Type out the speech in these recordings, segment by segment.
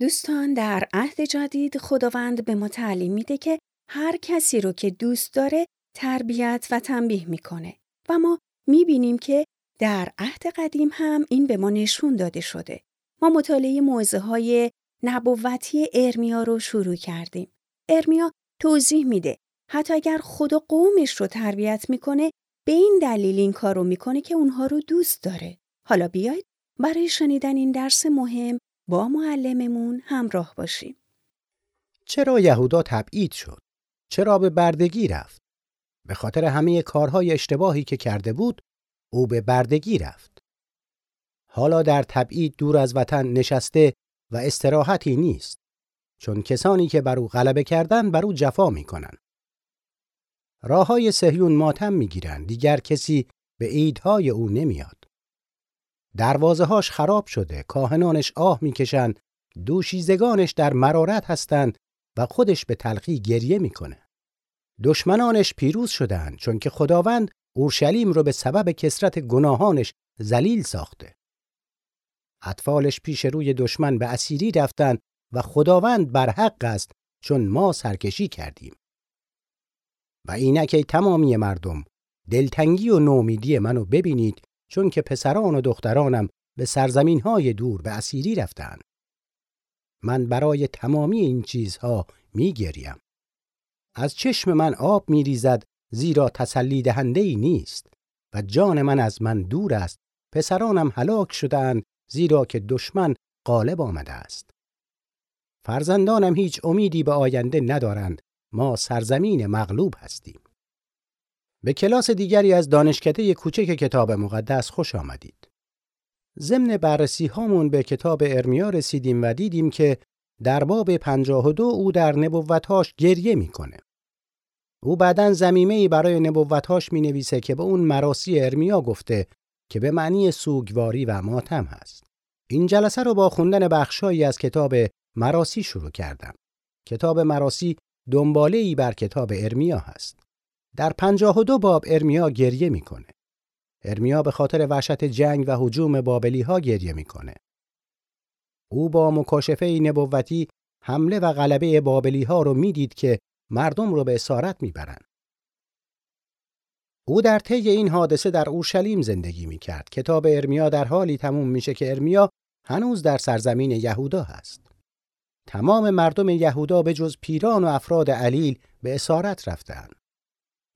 دوستان در عهد جدید خداوند به ما تعلیم میده که هر کسی رو که دوست داره تربیت و تنبیه می‌کنه و ما می‌بینیم که در عهد قدیم هم این به ما نشون داده شده. ما مطالعه موزه های نبوتی ارمیا رو شروع کردیم. ارمیا توضیح میده حتی اگر خدا قومش رو تربیت می‌کنه به این دلیل این کار رو می‌کنه که اونها رو دوست داره. حالا بیاید برای شنیدن این درس مهم با معلممون همراه باشیم. چرا یهودا تبعید شد؟ چرا به بردگی رفت؟ به خاطر همه کارهای اشتباهی که کرده بود، او به بردگی رفت. حالا در تبعید دور از وطن نشسته و استراحتی نیست. چون کسانی که بر او غلبه کردن بر او جفا می‌کنن. راه های سهیون ماتم می‌گیرند دیگر کسی به عیدهای او نمیاد. دروازه هاش خراب شده، کاهنانش آه می‌کشند، دوشیزگانش در مرارت هستند و خودش به تلخی گریه می‌کنه. دشمنانش پیروز شدند چون که خداوند اورشلیم رو به سبب کسرت گناهانش ذلیل ساخته. اطفالش پیش روی دشمن به اسیری رفتند و خداوند بر حق است چون ما سرکشی کردیم. و اینکه تمامی مردم دلتنگی و نومیدی منو ببینید چون که پسران و دخترانم به سرزمین های دور به اسیری رفتند. من برای تمامی این چیزها می گریم. از چشم من آب می ریزد زیرا تسلی دهنده ای نیست و جان من از من دور است پسرانم هلاک شدند زیرا که دشمن غالب آمده است فرزندانم هیچ امیدی به آینده ندارند ما سرزمین مغلوب هستیم به کلاس دیگری از دانشکده کوچک کتاب مقدس خوش آمدید ضمن بررسی هامون به کتاب ارمیا رسیدیم و دیدیم که در باب 52 او در نبوتهاش گریه می‌کنه. او بعدا زمیمه ای برای نبوتهاش می نویسه که به اون مراسی ارمیا گفته که به معنی سوگواری و ماتم هست. این جلسه رو با خوندن بخشایی از کتاب مراسی شروع کردم. کتاب مراسی دنباله ای بر کتاب ارمیا هست. در 52 باب ارمیا گریه می‌کنه. ارمیا به خاطر وحشت جنگ و حجوم بابلی ها گریه می‌کنه. او با مکاشفه نبوتی حمله و غلبه بابلی ها رو می‌دید که مردم رو به اسارت می‌برند. او در طی این حادثه در اورشلیم زندگی می‌کرد. کتاب ارمیا در حالی تموم میشه که ارمیا هنوز در سرزمین یهودا هست. تمام مردم یهودا به جز پیران و افراد علیل به اسارت رفتند.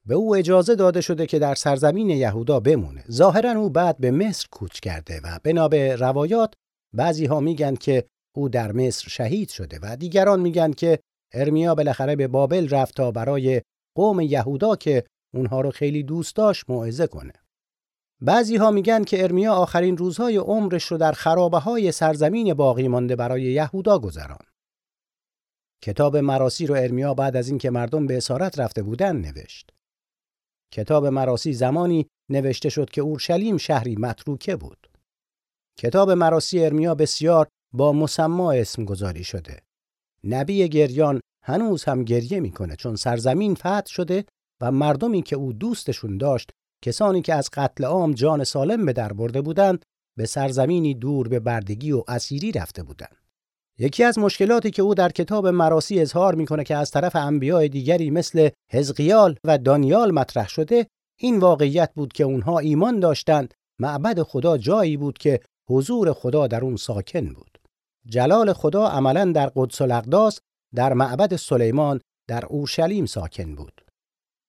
به او اجازه داده شده که در سرزمین یهودا بمونه. ظاهرا او بعد به مصر کوچ کرده و بنا به روایات بعضی ها میگن که او در مصر شهید شده و دیگران میگن که ارمیا بالاخره به بابل رفت تا برای قوم یهودا که اونها رو خیلی دوست داشت موعظه کنه. بعضی ها میگن که ارمیا آخرین روزهای عمرش رو در خرابه های سرزمین باقی مانده برای یهودا گذران. کتاب مراسی رو ارمیا بعد از اینکه مردم به اسارت رفته بودن نوشت. کتاب مراسی زمانی نوشته شد که اورشلیم شهری متروکه بود. کتاب مراسی ارمیا بسیار با مسما اسم گذاری شده. نبی گریان هنوز هم گریه می‌کنه چون سرزمین فتح شده و مردمی که او دوستشون داشت کسانی که از قتل عام جان سالم به در برده بودند به سرزمینی دور به بردگی و اسیری رفته بودند. یکی از مشکلاتی که او در کتاب مراسی اظهار می‌کنه که از طرف انبیاء دیگری مثل حزقیال و دانیال مطرح شده این واقعیت بود که اونها ایمان داشتند معبد خدا جایی بود که حضور خدا در اون ساکن بود. جلال خدا عملا در قدس الاقداس در معبد سلیمان در اورشلیم ساکن بود.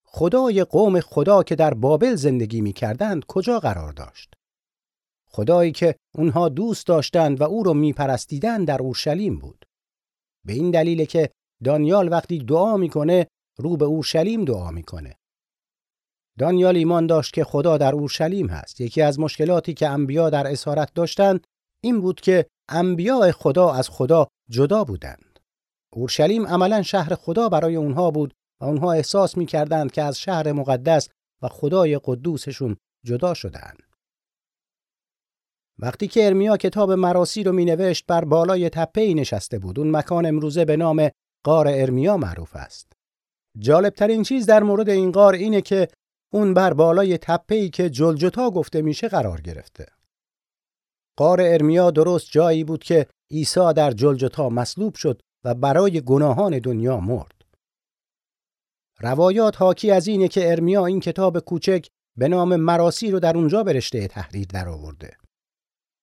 خدای قوم خدا که در بابل زندگی می کردند کجا قرار داشت؟ خدایی که اونها دوست داشتند و او رو میپرستیدند در اورشلیم بود. به این دلیل که دانیال وقتی دعا می‌کنه رو به اورشلیم دعا می‌کنه. دانیال ایمان داشت که خدا در اورشلیم هست. یکی از مشکلاتی که انبیا در اسارت داشتند این بود که انبیاء خدا از خدا جدا بودند. اورشلیم عملا شهر خدا برای اونها بود و اونها احساس می‌کردند که از شهر مقدس و خدای قدوسشون جدا شدند. وقتی که ارمیا کتاب مراسی رو مینوشت بر بالای تپه نشسته بود اون مکان امروزه به نام غار ارمیا معروف است جالبترین چیز در مورد این غار اینه که اون بر بالای تپه‌ای که جلجتا گفته میشه قرار گرفته غار ارمیا درست جایی بود که عیسی در جلجتا مصلوب شد و برای گناهان دنیا مرد. روایات حاکی از اینه که ارمیا این کتاب کوچک به نام مراسی رو در اونجا به رشته تحریر درآورده.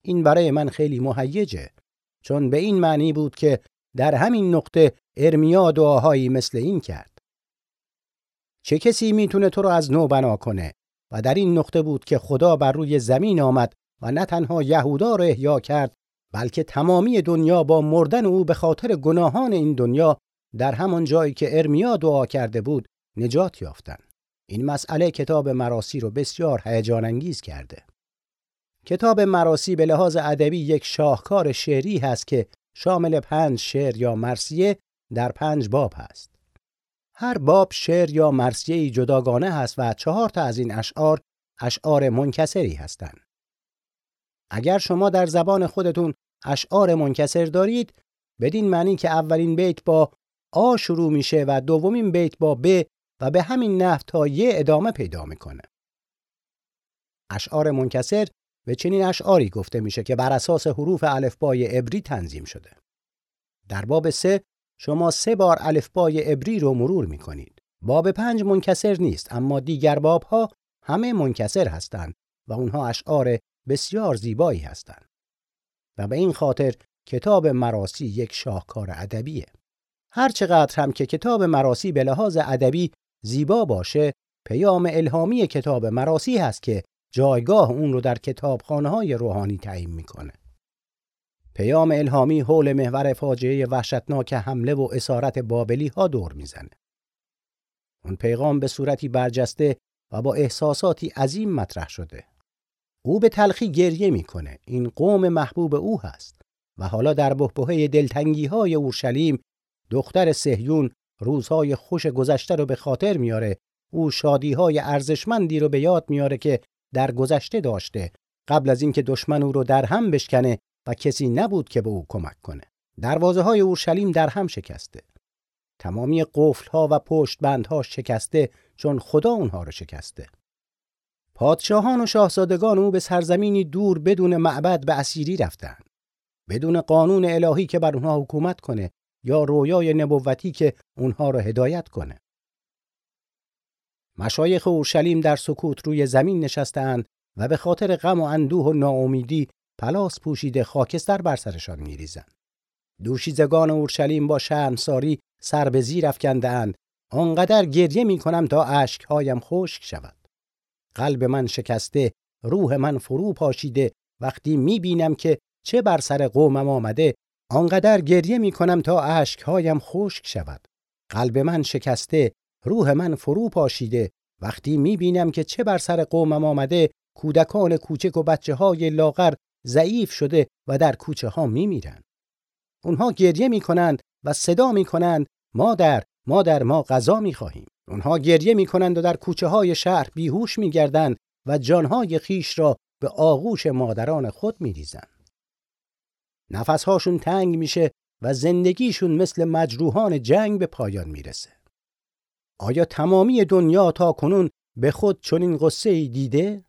این برای من خیلی مهیجه چون به این معنی بود که در همین نقطه ارمیا دعاهایی مثل این کرد. چه کسی می‌تونه تو رو از نو بنا کنه و در این نقطه بود که خدا بر روی زمین آمد و نه تنها یهودا رو احیا کرد بلکه تمامی دنیا با مردن او به خاطر گناهان این دنیا در همان جایی که ارمیا دعا کرده بود نجات یافتند. این مسئله کتاب مراسی رو بسیار هیجان انگیز کرده. کتاب مراسی به لحاظ ادبی یک شاهکار شعری هست که شامل پنج شعر یا مرسیه در پنج باب هست. هر باب شعر یا مرسیه جداگانه هست و چهار تا از این اشعار اشعار منکسری هستند. اگر شما در زبان خودتون اشعار منکسر دارید بدین معنی که اولین بیت با آ شروع میشه و دومین بیت با ب و به همین نحو تا یه ادامه پیدا می‌کنه. اشعار منکسر به چنین اشعاری گفته میشه که بر اساس حروف الفبای عبری تنظیم شده. در باب سه شما سه بار الفبای عبری رو مرور می‌کنید. باب پنج منکسر نیست اما دیگر باب ها همه منکسر هستند و اونها اشعار بسیار زیبایی هستند. و به این خاطر کتاب مراسی یک شاهکار ادبیه. هر چقدر هم که کتاب مراسی به لحاظ ادبی زیبا باشه، پیام الهامی کتاب مراسی هست که جایگاه اون رو در کتابخانه های روحانی تعیین می‌کنه. پیام الهامی حول محور فاجعه وحشتناک حمله و اسارت بابلی ها دور می‌زنه. اون پیغام به صورتی برجسته و با احساساتی عظیم مطرح شده. او به تلخی گریه می‌کنه. این قوم محبوب او هست و حالا در بحبوحه دلتنگی های اورشلیم دختر سهیون روزهای خوش گذشته رو به خاطر میاره. او شادی های ارزشمندی رو به یاد میاره که در گذشته داشته قبل از اینکه دشمن او رو در هم بشکنه و کسی نبود که به او کمک کنه. دروازه های اورشلیم در هم شکسته. تمامی قفل ها و پشت ها شکسته چون خدا اونها رو شکسته. پادشاهان و شاهزادگان او به سرزمینی دور بدون معبد به اسیری رفتند. بدون قانون الهی که بر اونها حکومت کنه یا رویای نبوتی که اونها را هدایت کنه. مشایخ اورشلیم در سکوت روی زمین نشستند و به خاطر غم و اندوه و ناامیدی پلاس پوشیده خاکستر بر سرشان میریزند. دوشیزگان اورشلیم با شرمساری سر به زیر افکندهاند آنقدر گریه می کنم تا اشکهایم خشک شود. قلب من شکسته، روح من فرو پاشیده وقتی می بینم که چه بر سر قومم آمده آنقدر گریه می کنم تا اشکهایم خشک شود. قلب من شکسته، روح من فرو پاشیده وقتی می بینم که چه بر سر قومم آمده کودکان کوچک و بچه های لاغر ضعیف شده و در کوچه ها می میرن. اونها گریه می کنند و صدا می کنند مادر مادر ما غذا می خواهیم. اونها گریه می کنند و در کوچه های شهر بیهوش می گردند و جانهای خیش را به آغوش مادران خود می ریزند. نفسهاشون تنگ میشه و زندگیشون مثل مجروحان جنگ به پایان می‌رسه. آیا تمامی دنیا تا کنون به خود چنین غصه ای دیده؟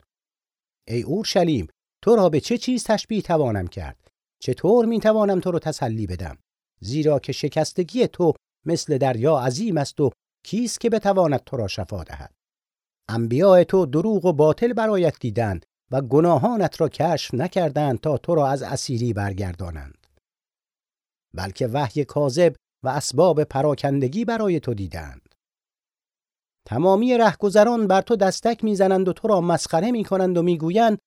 ای اورشلیم تو را به چه چیز تشبیه توانم کرد؟ چطور می توانم تو را تسلی بدم؟ زیرا که شکستگی تو مثل دریا عظیم است و کیست که بتواند تو را شفا دهد؟ انبیاء تو دروغ و باطل برایت دیدند و گناهانت را کشف نکردند تا تو را از اسیری برگردانند. بلکه وحی کاذب و اسباب پراکندگی برای تو دیدند. تمامی رهگذران بر تو دستک می‌زنند و تو را مسخره می‌کنند و می‌گویند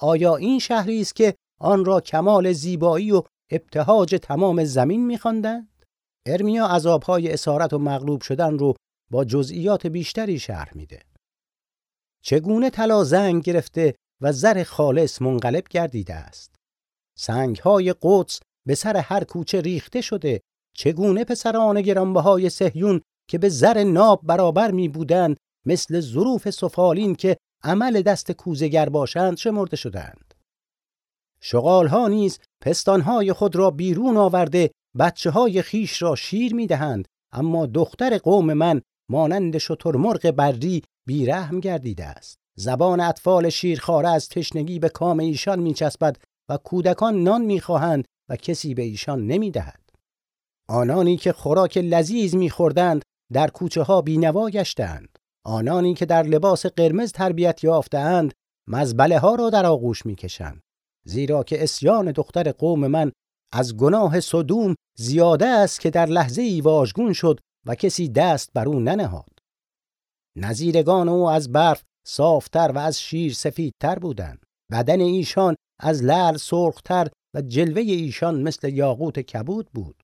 آیا این شهری است که آن را کمال زیبایی و ابتهاج تمام زمین میخواندند؟ ارمیا عذابهای اسارت و مغلوب شدن رو با جزئیات بیشتری شرح میده. چگونه طلا زنگ گرفته و زر خالص منقلب گردیده است؟ سنگهای قدس به سر هر کوچه ریخته شده چگونه پسران گرانبهای سهیون که به زر ناب برابر می بودند مثل ظروف سفالین که عمل دست کوزگر باشند شمرده شدند. شغالها نیز پستانهای خود را بیرون آورده بچه های خیش را شیر می دهند اما دختر قوم من مانند شترمرغ بری بیرحم گردیده است. زبان اطفال شیرخواره از تشنگی به کام ایشان می چسبد و کودکان نان می خواهند و کسی به ایشان نمی دهد. آنانی که خوراک لذیذ میخوردند در کوچه ها بینوا گشتند. آنانی که در لباس قرمز تربیت یافتهاند مزبله ها را در آغوش می‌کشند. زیرا که اسیان دختر قوم من از گناه صدوم زیاده است که در لحظه ای واژگون شد و کسی دست بر او ننهاد. نظیرگان او از برف صافتر و از شیر سفیدتر بودند. بدن ایشان از لعل سرختر و جلوه ایشان مثل یاقوت کبود بود.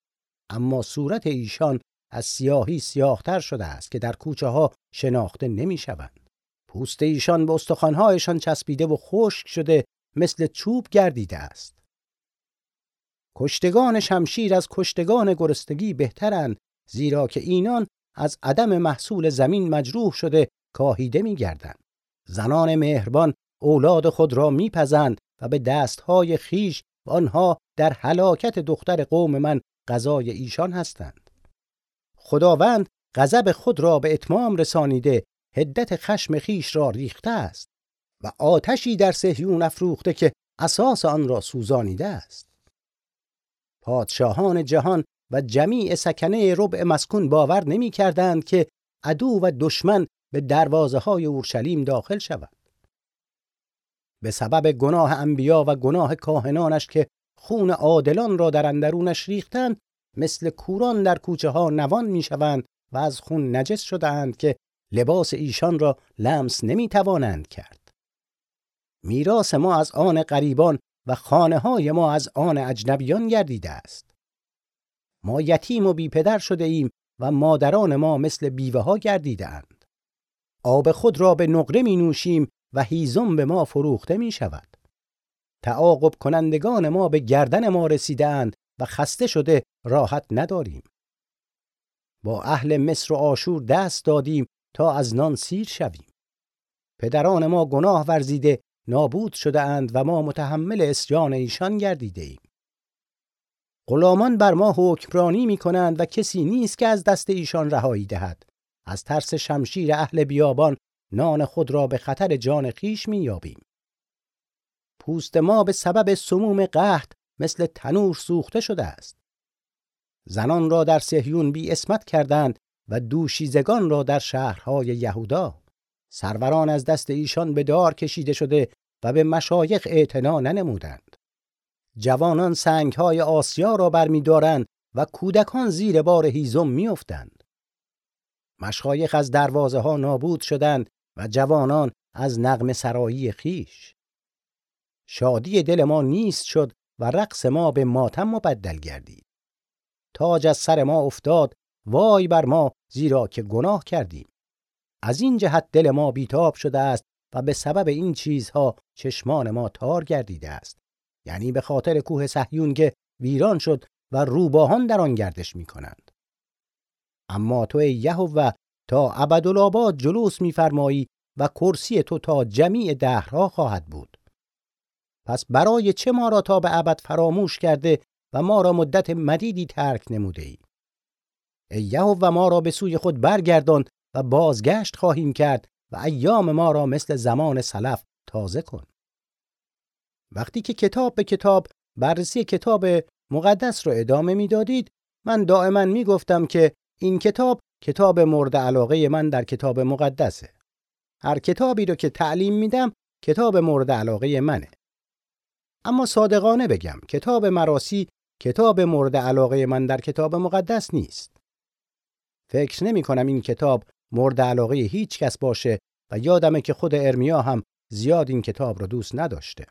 اما صورت ایشان از سیاهی سیاهتر شده است که در کوچه ها شناخته نمی شوند. پوست ایشان به استخوانهایشان چسبیده و خشک شده مثل چوب گردیده است. کشتگان شمشیر از کشتگان گرستگی بهترند زیرا که اینان از عدم محصول زمین مجروح شده کاهیده می گردند. زنان مهربان اولاد خود را میپزند و به دستهای خیش و آنها در هلاکت دختر قوم من غذای ایشان هستند. خداوند غضب خود را به اتمام رسانیده هدت خشم خیش را ریخته است و آتشی در سهیون افروخته که اساس آن را سوزانیده است. پادشاهان جهان و جمیع سکنه ربع مسکون باور نمی کردند که عدو و دشمن به دروازه های اورشلیم داخل شود. به سبب گناه انبیا و گناه کاهنانش که خون عادلان را در اندرونش ریختند مثل کوران در کوچه ها نوان می‌شوند و از خون نجس شدهاند که لباس ایشان را لمس نمی توانند کرد. میراث ما از آن غریبان و خانه های ما از آن اجنبیان گردیده است. ما یتیم و بی پدر شده ایم و مادران ما مثل بیوه ها گردیدند. آب خود را به نقره می نوشیم و هیزم به ما فروخته می شود. تعاقب کنندگان ما به گردن ما رسیدند و خسته شده راحت نداریم. با اهل مصر و آشور دست دادیم تا از نان سیر شویم. پدران ما گناه ورزیده نابود شده اند و ما متحمل اسیان ایشان گردیده ایم. غلامان بر ما حکمرانی می کنند و کسی نیست که از دست ایشان رهایی دهد. از ترس شمشیر اهل بیابان نان خود را به خطر جان خیش میابیم. پوست ما به سبب سموم قحط مثل تنور سوخته شده است. زنان را در سهیون بی اسمت کردند و دوشیزگان را در شهرهای یهودا. سروران از دست ایشان به دار کشیده شده و به مشایخ اعتنا ننمودند. جوانان سنگهای آسیا را برمیدارند و کودکان زیر بار هیزم میافتند. مشایخ از دروازه ها نابود شدند و جوانان از نغم سرایی خیش شادی دل ما نیست شد و رقص ما به ماتم مبدل گردید. تاج از سر ما افتاد وای بر ما زیرا که گناه کردیم. از این جهت دل ما بیتاب شده است و به سبب این چیزها چشمان ما تار گردیده است. یعنی به خاطر کوه صهیون که ویران شد و روباهان در آن گردش می کنند. اما تو یهوه تا ابدالآباد جلوس میفرمایی و کرسی تو تا جمیع دهرها خواهد بود. پس برای چه ما را تا به ابد فراموش کرده و ما را مدت مدیدی ترک نموده ای ای و ما را به سوی خود برگردان و بازگشت خواهیم کرد و ایام ما را مثل زمان سلف تازه کن. وقتی که کتاب به کتاب بررسی کتاب مقدس رو ادامه می‌دادید من دائما می‌گفتم که این کتاب کتاب مورد علاقه من در کتاب مقدسه. هر کتابی رو که تعلیم میدم کتاب مورد علاقه منه. اما صادقانه بگم کتاب مراسی کتاب مورد علاقه من در کتاب مقدس نیست. فکر نمی کنم این کتاب مورد علاقه هیچ کس باشه و یادمه که خود ارمیا هم زیاد این کتاب رو دوست نداشته.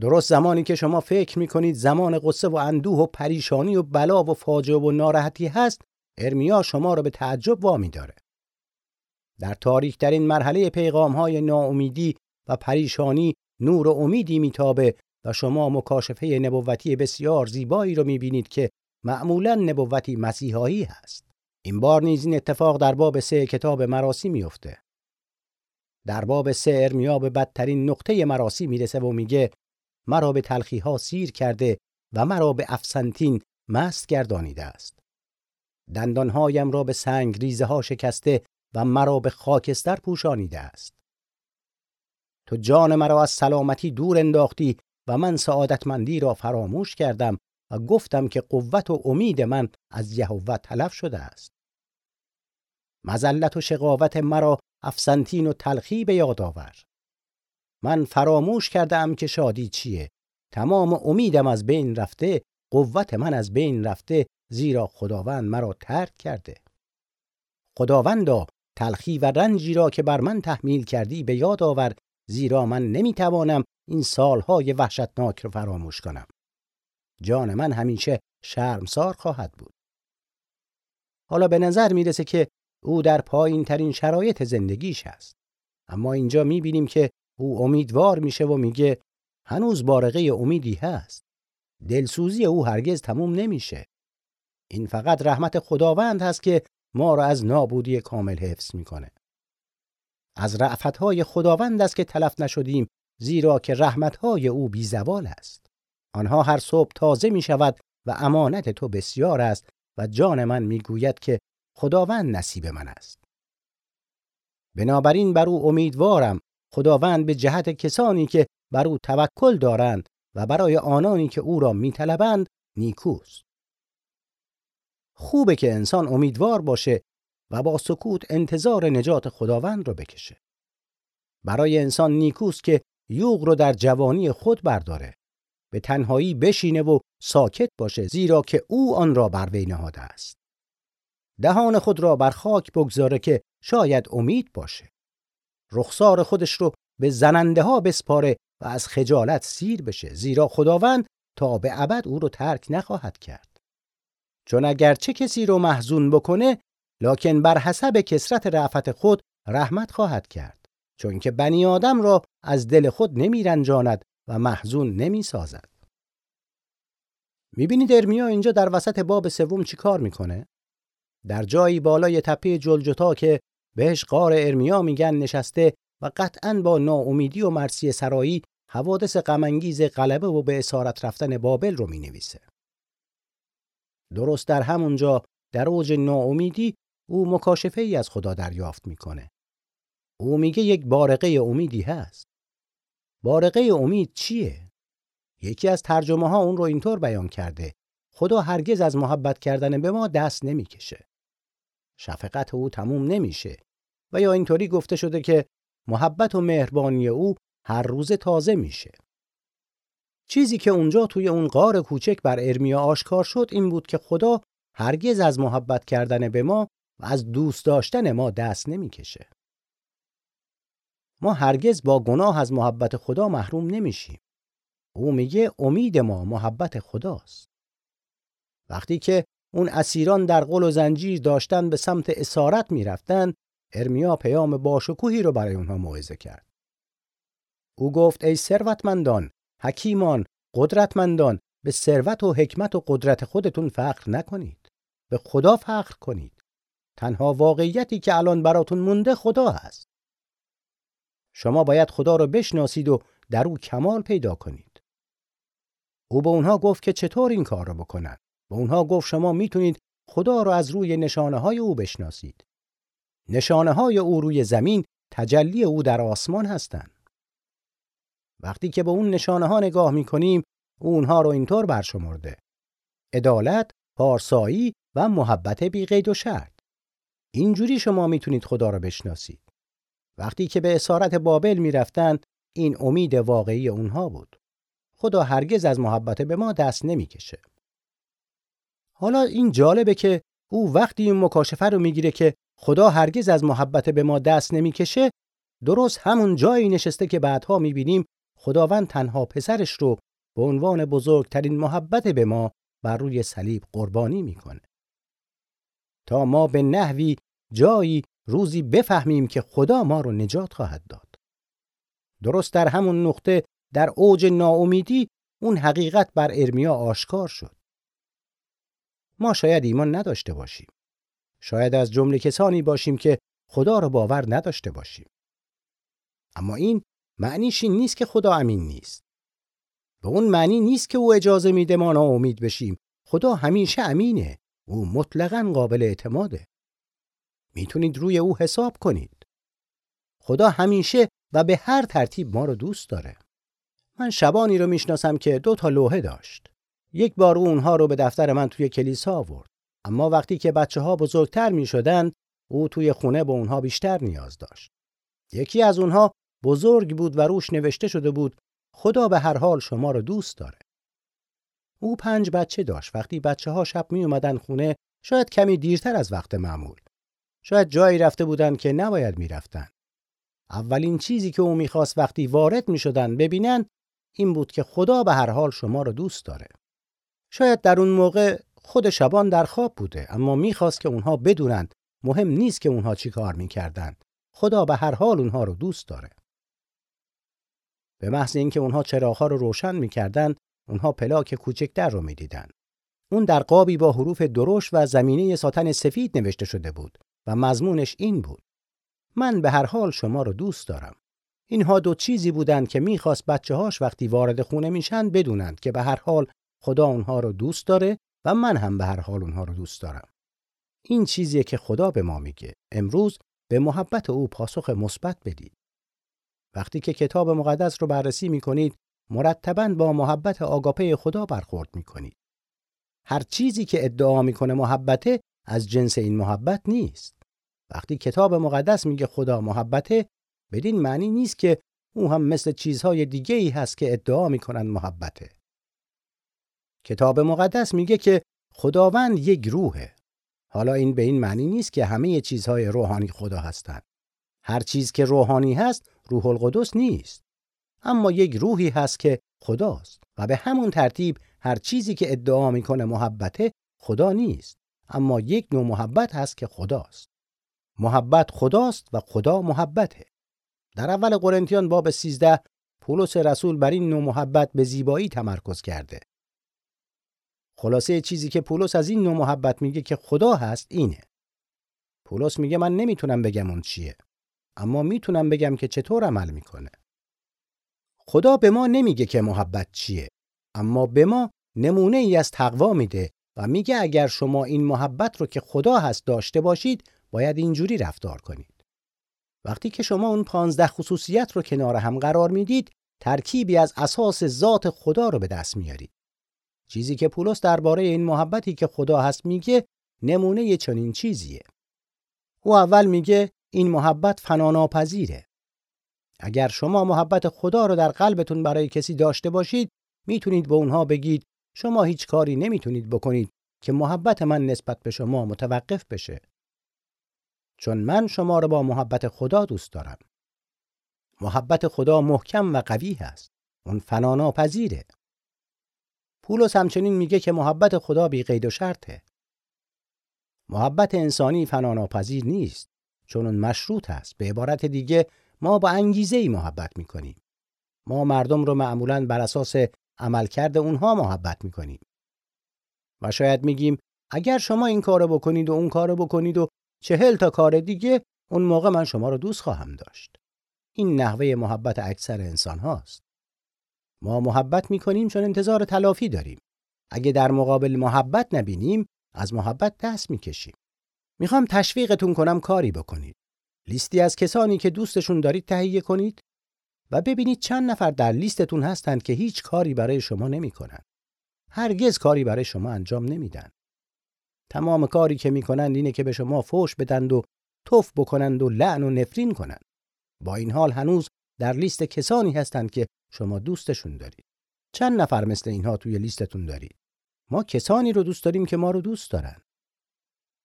درست زمانی که شما فکر می کنید زمان قصه و اندوه و پریشانی و بلا و فاجعه و ناراحتی هست ارمیا شما را به تعجب وامی داره. در تاریک در این مرحله پیغام های ناامیدی و پریشانی نور و امیدی میتابه و شما مکاشفه نبوتی بسیار زیبایی رو می‌بینید که معمولا نبوتی مسیحایی هست. این بار نیز این اتفاق در باب سه کتاب مراسی میفته. در باب سه ارمیا به بدترین نقطه مراسی می‌رسه و میگه مرا به تلخی ها سیر کرده و مرا به افسنتین مست گردانیده است. دندانهایم را به سنگ ریزه ها شکسته و مرا به خاکستر پوشانیده است تو جان مرا از سلامتی دور انداختی و من سعادتمندی را فراموش کردم و گفتم که قوت و امید من از یهوه تلف شده است. مزلت و شقاوت مرا افسنتین و تلخی به یاد آور. من فراموش کردم که شادی چیه. تمام امیدم از بین رفته، قوت من از بین رفته زیرا خداوند مرا ترک کرده. خداوندا تلخی و رنجی را که بر من تحمیل کردی به یاد آور زیرا من نمی‌توانم این سالهای وحشتناک رو فراموش کنم. جان من همیشه شرمسار خواهد بود. حالا به نظر می‌رسه که او در پایین ترین شرایط زندگیش است. اما اینجا می‌بینیم که او امیدوار میشه و میگه هنوز بارقه امیدی هست. دلسوزی او هرگز تموم نمیشه. این فقط رحمت خداوند هست که ما را از نابودی کامل حفظ می‌کنه. از رعفتهای خداوند است که تلف نشدیم زیرا که رحمتهای او بیزوال است. آنها هر صبح تازه می شود و امانت تو بسیار است و جان من می‌گوید که خداوند نصیب من است. بنابراین بر او امیدوارم خداوند به جهت کسانی که بر او توکل دارند و برای آنانی که او را میطلبند نیکوست. خوبه که انسان امیدوار باشه و با سکوت انتظار نجات خداوند رو بکشه. برای انسان نیکوست که یوغ رو در جوانی خود برداره. به تنهایی بشینه و ساکت باشه زیرا که او آن را بر وی نهاده است. دهان خود را بر خاک بگذاره که شاید امید باشه. رخسار خودش رو به زننده ها بسپاره و از خجالت سیر بشه زیرا خداوند تا به ابد او رو ترک نخواهد کرد. چون اگر چه کسی رو محزون بکنه لکن بر حسب کسرت رعفت خود رحمت خواهد کرد چون که بنی آدم را از دل خود نمی رنجاند و محزون نمی سازد. می‌بینید ارمیا اینجا در وسط باب سوم چی کار می‌کنه؟ در جایی بالای تپه جلجتا که بهش قار ارمیا میگن نشسته و قطعا با ناامیدی و مرسی سرایی حوادث غمانگیز غلبه و به اسارت رفتن بابل رو می‌نویسه. درست در همونجا در اوج ناامیدی او مکاشفه ای از خدا دریافت می‌کنه. او میگه یک بارقه امیدی هست. بارقه امید چیه؟ یکی از ترجمه ها اون رو اینطور بیان کرده. خدا هرگز از محبت کردن به ما دست نمی‌کشه. شفقت او تموم نمیشه و یا اینطوری گفته شده که محبت و مهربانی او هر روز تازه میشه. چیزی که اونجا توی اون غار کوچک بر ارمیا آشکار شد این بود که خدا هرگز از محبت کردن به ما و از دوست داشتن ما دست نمی‌کشه. ما هرگز با گناه از محبت خدا محروم نمیشیم. او میگه امید ما محبت خداست. وقتی که اون اسیران در قل و زنجیر داشتن به سمت اسارت می‌رفتن ارمیا پیام باشکوهی رو برای اونها موعظه کرد. او گفت ای ثروتمندان، حکیمان، قدرتمندان به ثروت و حکمت و قدرت خودتون فخر نکنید. به خدا فخر کنید. تنها واقعیتی که الان براتون مونده خدا هست. شما باید خدا رو بشناسید و در او کمال پیدا کنید. او به اونها گفت که چطور این کار رو بکنن. به اونها گفت شما می‌تونید خدا رو از روی نشانه های او بشناسید. نشانه های او روی زمین تجلی او در آسمان هستند. وقتی که به اون نشانه ها نگاه می‌کنیم اونها رو اینطور برشمرده. عدالت، پارسایی و محبت بی قید و شرط. اینجوری شما می‌تونید خدا رو بشناسید. وقتی که به اسارت بابل می‌رفتن این امید واقعی اونها بود. خدا هرگز از محبت به ما دست نمی‌کشه. حالا این جالبه که او وقتی این مکاشفه رو می‌گیره که خدا هرگز از محبت به ما دست نمی‌کشه درست همون جایی نشسته که بعدها می‌بینیم خداوند تنها پسرش رو به عنوان بزرگترین محبت به ما بر روی صلیب قربانی می‌کنه تا ما به نحوی جایی روزی بفهمیم که خدا ما رو نجات خواهد داد درست در همون نقطه در اوج ناامیدی اون حقیقت بر ارمیا آشکار شد ما شاید ایمان نداشته باشیم. شاید از جمله کسانی باشیم که خدا را باور نداشته باشیم. اما این معنیش این نیست که خدا امین نیست. به اون معنی نیست که او اجازه میده ما ناامید بشیم. خدا همیشه امینه. او مطلقا قابل اعتماده. می‌تونید روی او حساب کنید. خدا همیشه و به هر ترتیب ما رو دوست داره. من شبانی رو می‌شناسم که دو تا لوحه داشت. یک بار او اونها رو به دفتر من توی کلیسا آورد. اما وقتی که بچه ها بزرگتر می شدن، او توی خونه به اونها بیشتر نیاز داشت. یکی از اونها بزرگ بود و روش نوشته شده بود خدا به هر حال شما رو دوست داره. او پنج بچه داشت. وقتی بچه ها شب می اومدن خونه شاید کمی دیرتر از وقت معمول. شاید جایی رفته بودن که نباید می‌رفتن. اولین چیزی که او می‌خواست وقتی وارد می‌شدن ببینن این بود که خدا به هر حال شما رو دوست داره. شاید در اون موقع خود شبان در خواب بوده اما می‌خواست که اونها بدونند مهم نیست که اونها چی کار می‌کردن. خدا به هر حال اونها رو دوست داره. به محض اینکه اونها چراغها رو روشن می‌کردن اونها پلاک کوچکتر رو می‌دیدن. اون در قابی با حروف درشت و زمینه ساتن سفید نوشته شده بود و مضمونش این بود. من به هر حال شما رو دوست دارم. اینها دو چیزی بودند که می‌خواست بچه هاش وقتی وارد خونه میشن بدونند که به هر حال خدا اونها رو دوست داره و من هم به هر حال اونها رو دوست دارم. این چیزیه که خدا به ما میگه. امروز به محبت او پاسخ مثبت بدید. وقتی که کتاب مقدس رو بررسی می‌کنید مرتبا با محبت آگاپه خدا برخورد می‌کنید. هر چیزی که ادعا می‌کنه محبته از جنس این محبت نیست. وقتی کتاب مقدس میگه خدا محبته بدین معنی نیست که او هم مثل چیزهای دیگه ای هست که ادعا می‌کنن محبته. کتاب مقدس میگه که خداوند یک روحه. حالا این به این معنی نیست که همه چیزهای روحانی خدا هستند. هر چیز که روحانی هست روح القدس نیست. اما یک روحی هست که خداست و به همون ترتیب هر چیزی که ادعا می‌کنه محبته خدا نیست. اما یک نوع محبت هست که خداست. محبت خداست و خدا محبته. در اول قرنتیان باب 13 پولس رسول بر این نوع محبت به زیبایی تمرکز کرده. خلاصه چیزی که پولس از این نوع محبت میگه که خدا هست اینه. پولس میگه من نمی‌تونم بگم اون چیه. اما می‌تونم بگم که چطور عمل می‌کنه. خدا به ما نمیگه که محبت چیه. اما به ما نمونه ای از تقوا میده و میگه اگر شما این محبت رو که خدا هست داشته باشید باید اینجوری رفتار کنید. وقتی که شما اون پانزده خصوصیت رو کنار هم قرار می‌دید ترکیبی از اساس ذات خدا رو به دست میارید. چیزی که پولس درباره این محبتی که خدا هست میگه نمونه چنین چیزیه. او اول میگه این محبت فناناپذیره. اگر شما محبت خدا رو در قلبتون برای کسی داشته باشید می‌تونید به اونها بگید شما هیچ کاری نمی‌تونید بکنید که محبت من نسبت به شما متوقف بشه. چون من شما را با محبت خدا دوست دارم. محبت خدا محکم و قوی هست. اون فنا پذیره. پولس همچنین میگه که محبت خدا بی قید و شرطه. محبت انسانی فنا پذیر نیست چون اون مشروط است. به عبارت دیگه ما با انگیزه ای محبت می‌کنیم. ما مردم رو معمولا بر اساس عملکرد اونها محبت می‌کنیم. و شاید میگیم اگر شما این کارو بکنید و اون کارو بکنید و چهل تا کار دیگه اون موقع من شما رو دوست خواهم داشت. این نحوه محبت اکثر انسان هاست. ما محبت می‌کنیم چون انتظار تلافی داریم. اگه در مقابل محبت نبینیم از محبت دست می‌کشیم. می‌خوام تشویقتون کنم کاری بکنید. لیستی از کسانی که دوستشون دارید تهیه کنید و ببینید چند نفر در لیستتون هستند که هیچ کاری برای شما نمی‌کنن. هرگز کاری برای شما انجام نمیدن. تمام کاری که می‌کنند اینه که به شما فوش بدند و توف بکنند و لعن و نفرین کنند. با این حال هنوز در لیست کسانی هستند که شما دوستشون دارید. چند نفر مثل اینها توی لیستتون دارید؟ ما کسانی رو دوست داریم که ما رو دوست دارن.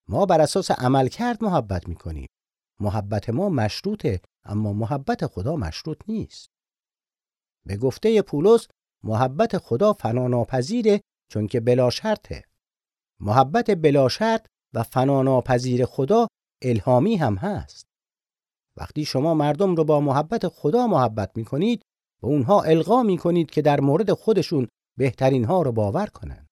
ما بر اساس عملکرد محبت می‌کنیم. محبت ما مشروطه اما محبت خدا مشروط نیست. به گفته پولس محبت خدا فناناپذیره چون که بلا شرطه. محبت بلا شرط و فناناپذیر خدا الهامی هم هست. وقتی شما مردم رو با محبت خدا محبت می کنید و اونها القا می کنید که در مورد خودشون بهترین ها رو باور کنند.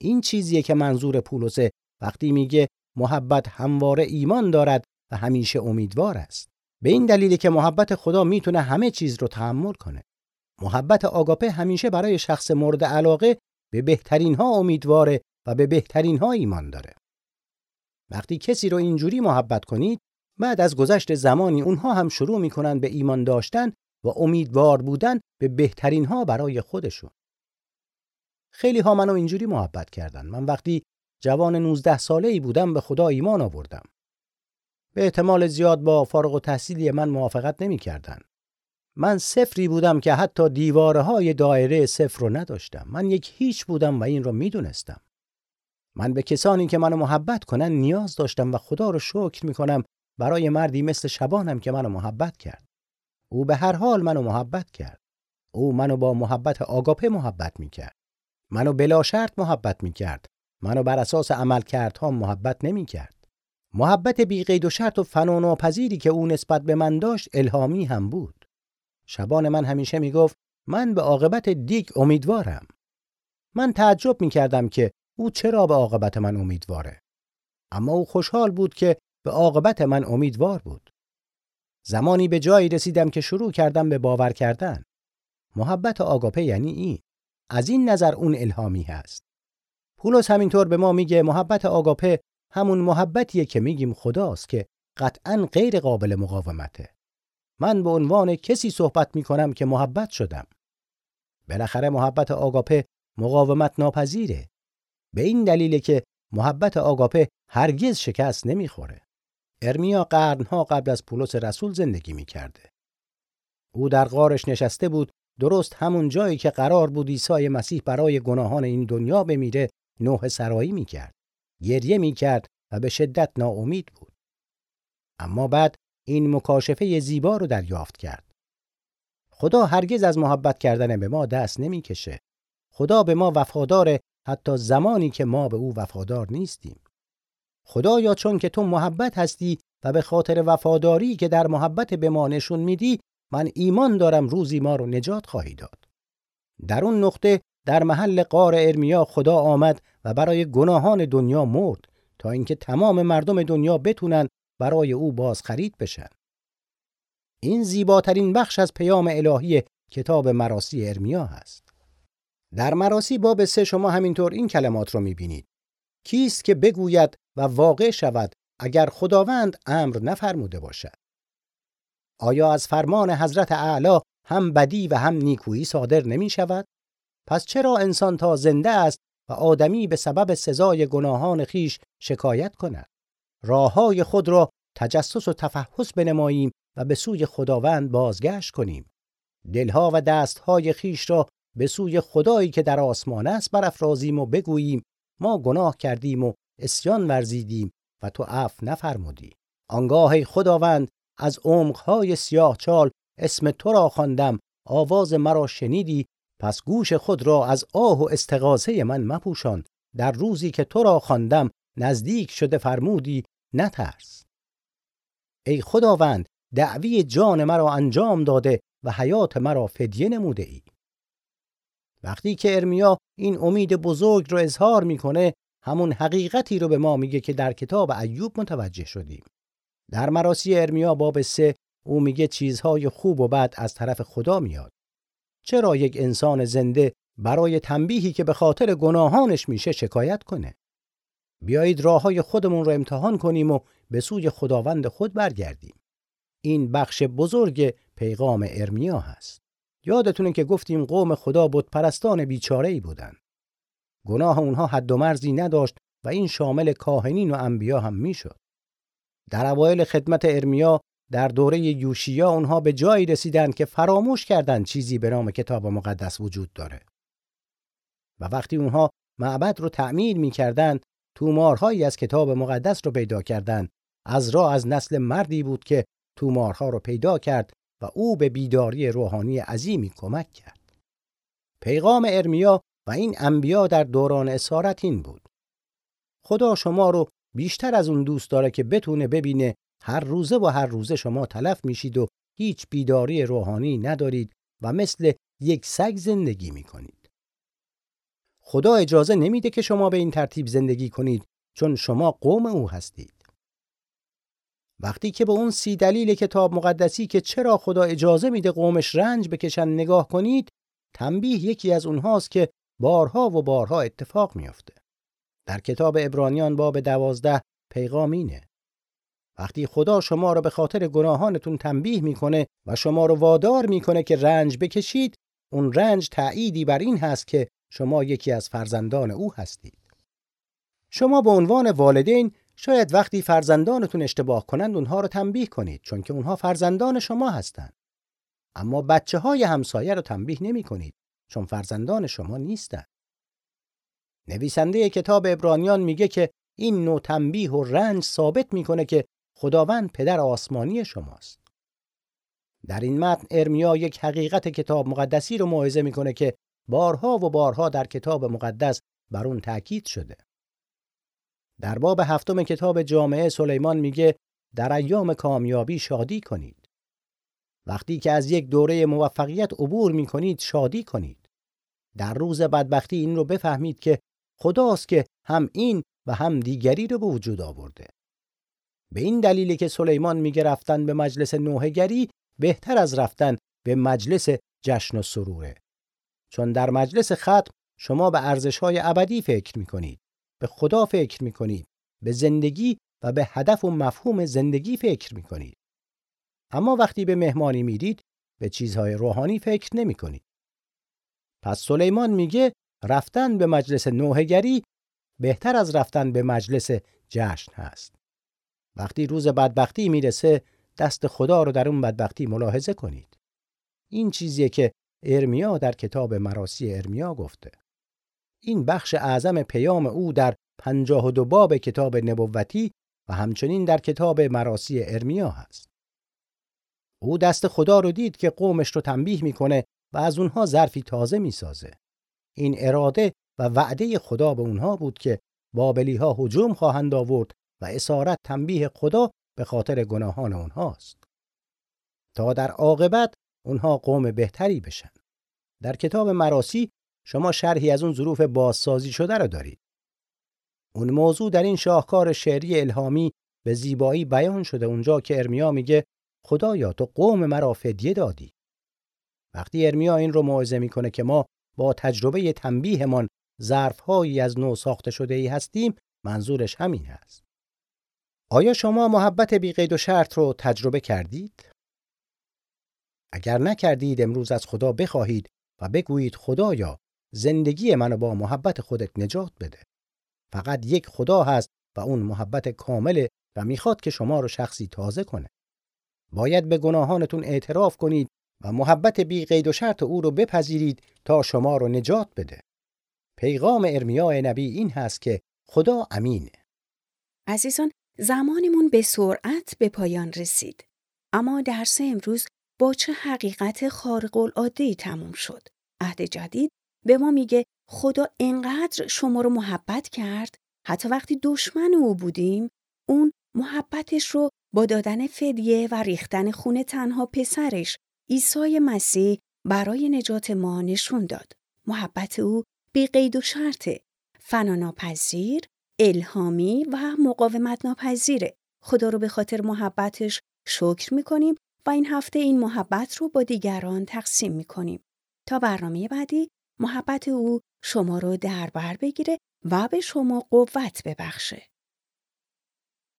این چیزیه که منظور پولسه وقتی میگه محبت همواره ایمان دارد و همیشه امیدوار است. به این دلیلی که محبت خدا می‌تونه همه چیز رو تحمل کنه. محبت آگاپه همیشه برای شخص مورد علاقه به بهترین ها امیدواره و به بهترین ها ایمان داره. وقتی کسی رو اینجوری محبت کنید بعد از گذشت زمانی اونها هم شروع می‌کنن به ایمان داشتن و امیدوار بودن به بهترین ها برای خودشون. خیلی ها منو اینجوری محبت کردن. من وقتی جوان 19 ساله ای بودم به خدا ایمان آوردم. به احتمال زیاد با فارغ و تحصیلی من موافقت نمی کردن. من صفری بودم که حتی دیواره های دایره صفر رو نداشتم. من یک هیچ بودم و این رو می‌دونستم. من به کسانی که منو محبت کنن نیاز داشتم و خدا رو شکر می کنم برای مردی مثل شبانم که منو محبت کرد. او به هر حال منو محبت کرد. او منو با محبت آگاپه محبت می کرد. منو بلا شرط محبت می کرد. منو بر اساس عمل ها محبت نمی کرد. محبت بی قید و شرط و فنون و پذیری که او نسبت به من داشت الهامی هم بود. شبان من همیشه می گفت من به عاقبت دیگ امیدوارم. من تعجب می کردم که او چرا به عاقبت من امیدواره. اما او خوشحال بود که به عاقبت من امیدوار بود. زمانی به جایی رسیدم که شروع کردم به باور کردن. محبت آگاپه یعنی این. از این نظر اون الهامی هست. پولس همینطور به ما میگه محبت آگاپه همون محبتیه که میگیم خداست که قطعا غیر قابل مقاومته. من به عنوان کسی صحبت می‌کنم که محبت شدم. بالاخره محبت آگاپه مقاومت ناپذیره. به این دلیل که محبت آگاپه هرگز شکست نمی‌خوره. ارمیا قرنها قبل از پولس رسول زندگی می‌کرده. او در غارش نشسته بود درست همون جایی که قرار بود عیسی مسیح برای گناهان این دنیا بمیره نوح سرایی می‌کرد. گریه می‌کرد و به شدت ناامید بود. اما بعد این مکاشفه زیبا رو دریافت کرد. خدا هرگز از محبت کردن به ما دست نمی‌کشه. خدا به ما وفاداره حتی زمانی که ما به او وفادار نیستیم. خدایا چون که تو محبت هستی و به خاطر وفاداری که در محبت به ما نشون میدی من ایمان دارم روزی ما رو نجات خواهی داد. در اون نقطه در محل قار ارمیا خدا آمد و برای گناهان دنیا مرد تا اینکه تمام مردم دنیا بتونن برای او باز خرید بشن. این زیباترین بخش از پیام الهی کتاب مراسی ارمیا هست. در مراسی باب سه شما همینطور این کلمات رو می‌بینید. کیست که بگوید و واقع شود اگر خداوند امر نفرموده باشد؟ آیا از فرمان حضرت اعلی هم بدی و هم نیکویی صادر نمی شود؟ پس چرا انسان تا زنده است و آدمی به سبب سزای گناهان خیش شکایت کند؟ راه خود را تجسس و تفحص بنماییم و به سوی خداوند بازگشت کنیم. دلها و دستهای خیش را به سوی خدایی که در آسمان است برافرازیم و بگوییم ما گناه کردیم و اسیان ورزیدیم و تو عفو نفرمودی. آنگاه خداوند از عمقهای سیاه چال اسم تو را خواندم آواز مرا شنیدی پس گوش خود را از آه و استغاثه من مپوشان. در روزی که تو را خواندم نزدیک شده فرمودی نترس. ای خداوند دعوی جان مرا انجام داده و حیات مرا فدیه نموده ای وقتی که ارمیا این امید بزرگ رو اظهار می‌کنه همون حقیقتی رو به ما میگه که در کتاب ایوب متوجه شدیم. در مراسی ارمیا باب سه او میگه چیزهای خوب و بد از طرف خدا میاد. چرا یک انسان زنده برای تنبیهی که به خاطر گناهانش میشه شکایت کنه؟ بیایید راه های خودمون رو امتحان کنیم و به سوی خداوند خود برگردیم. این بخش بزرگ پیغام ارمیا هست. یادتونه که گفتیم قوم خدا بود پرستان بیچاره ای بودن گناه اونها حد و مرزی نداشت و این شامل کاهنین و انبیا هم می‌شد. در اوایل خدمت ارمیا در دوره یوشیا اونها به جایی رسیدند که فراموش کردند چیزی به نام کتاب مقدس وجود داره. و وقتی اونها معبد رو تعمیر می‌کردند تومارهایی از کتاب مقدس رو پیدا کردند. از را از نسل مردی بود که تومارها رو پیدا کرد و او به بیداری روحانی عظیمی کمک کرد. پیغام ارمیا و این انبیا در دوران اسارت این بود. خدا شما رو بیشتر از اون دوست داره که بتونه ببینه هر روزه و هر روزه شما تلف میشید و هیچ بیداری روحانی ندارید و مثل یک سگ زندگی می‌کنید. خدا اجازه نمیده که شما به این ترتیب زندگی کنید چون شما قوم او هستید. وقتی که به اون سی دلیل کتاب مقدسی که چرا خدا اجازه میده قومش رنج بکشن نگاه کنید، تنبیه یکی از اونهاست که بارها و بارها اتفاق میافته. در کتاب ابرانیان باب دوازده پیغام وقتی خدا شما را به خاطر گناهانتون تنبیه می‌کنه و شما رو وادار می‌کنه که رنج بکشید اون رنج تعییدی بر این هست که شما یکی از فرزندان او هستید. شما به عنوان والدین شاید وقتی فرزندانتون اشتباه کنند اونها رو تنبیه کنید چون که اونها فرزندان شما هستند. اما بچه های همسایه رو تنبیه نمی کنید چون فرزندان شما نیستند. نویسنده کتاب ابرانیان میگه که این نوع تنبیه و رنج ثابت می‌کنه که خداوند پدر آسمانی شماست. در این متن ارمیا یک حقیقت کتاب مقدسی رو موعظه می‌کنه که بارها و بارها در کتاب مقدس بر اون تاکید شده. در باب هفتم کتاب جامعه سلیمان میگه در ایام کامیابی شادی کنید. وقتی که از یک دوره موفقیت عبور می‌کنید شادی کنید. در روز بدبختی این رو بفهمید که خداست که هم این و هم دیگری رو به وجود آورده. به این دلیلی که سلیمان میگه رفتن به مجلس نوهگری بهتر از رفتن به مجلس جشن و سروره. چون در مجلس ختم شما به ارزش‌های ابدی فکر می‌کنید. به خدا فکر می‌کنید. به زندگی و به هدف و مفهوم زندگی فکر می‌کنید. اما وقتی به مهمانی میرید به چیزهای روحانی فکر نمی‌کنید. پس سلیمان میگه رفتن به مجلس نوهگری بهتر از رفتن به مجلس جشن هست. وقتی روز بدبختی می‌رسه دست خدا رو در اون بدبختی ملاحظه کنید. این چیزیه که ارمیا در کتاب مراسی ارمیا گفته. این بخش اعظم پیام او در پنجاه و دو باب کتاب نبوتی و همچنین در کتاب مراسی ارمیا هست. او دست خدا رو دید که قومش رو تنبیه می‌کنه و از اونها ظرفی تازه می‌سازه. این اراده و وعده خدا به اونها بود که بابلی ها هجوم خواهند آورد و اسارت تنبیه خدا به خاطر گناهان اونهاست تا در عاقبت اونها قوم بهتری بشن. در کتاب مراسی شما شرحی از اون ظروف بازسازی شده را دارید. اون موضوع در این شاهکار شعری الهامی به زیبایی بیان شده. اونجا که ارمیا میگه خدایا تو قوم مرا فدیه دادی. وقتی ارمیا این رو موعظه می‌کنه که ما با تجربه تنبیهمان ظرفهایی از نو ساخته شده ای هستیم منظورش همین هست. آیا شما محبت بی قید و شرط رو تجربه کردید؟ اگر نکردید امروز از خدا بخواهید و بگویید خدایا زندگی منو با محبت خودت نجات بده. فقط یک خدا هست و اون محبت کامله و می‌خواد که شما رو شخصی تازه کنه. باید به گناهانتون اعتراف کنید و محبت بی قید و شرط او رو بپذیرید تا شما رو نجات بده. پیغام ارمیای نبی این هست که خدا امینه. عزیزان زمانمون به سرعت به پایان رسید. اما درس امروز با چه حقیقت خارق العاده تموم شد. عهد جدید به ما میگه خدا انقدر شما رو محبت کرد حتی وقتی دشمن او بودیم اون محبتش رو با دادن فدیه و ریختن خون تنها پسرش عیسی مسیح برای نجات ما نشون داد. محبت او بی قید و شرطه. فناناپذیر، الهامی و مقاومت ناپذیره. خدا رو به خاطر محبتش شکر می‌کنیم و این هفته این محبت رو با دیگران تقسیم می‌کنیم. تا برنامه بعدی محبت او شما رو در بر بگیره و به شما قوت ببخشه.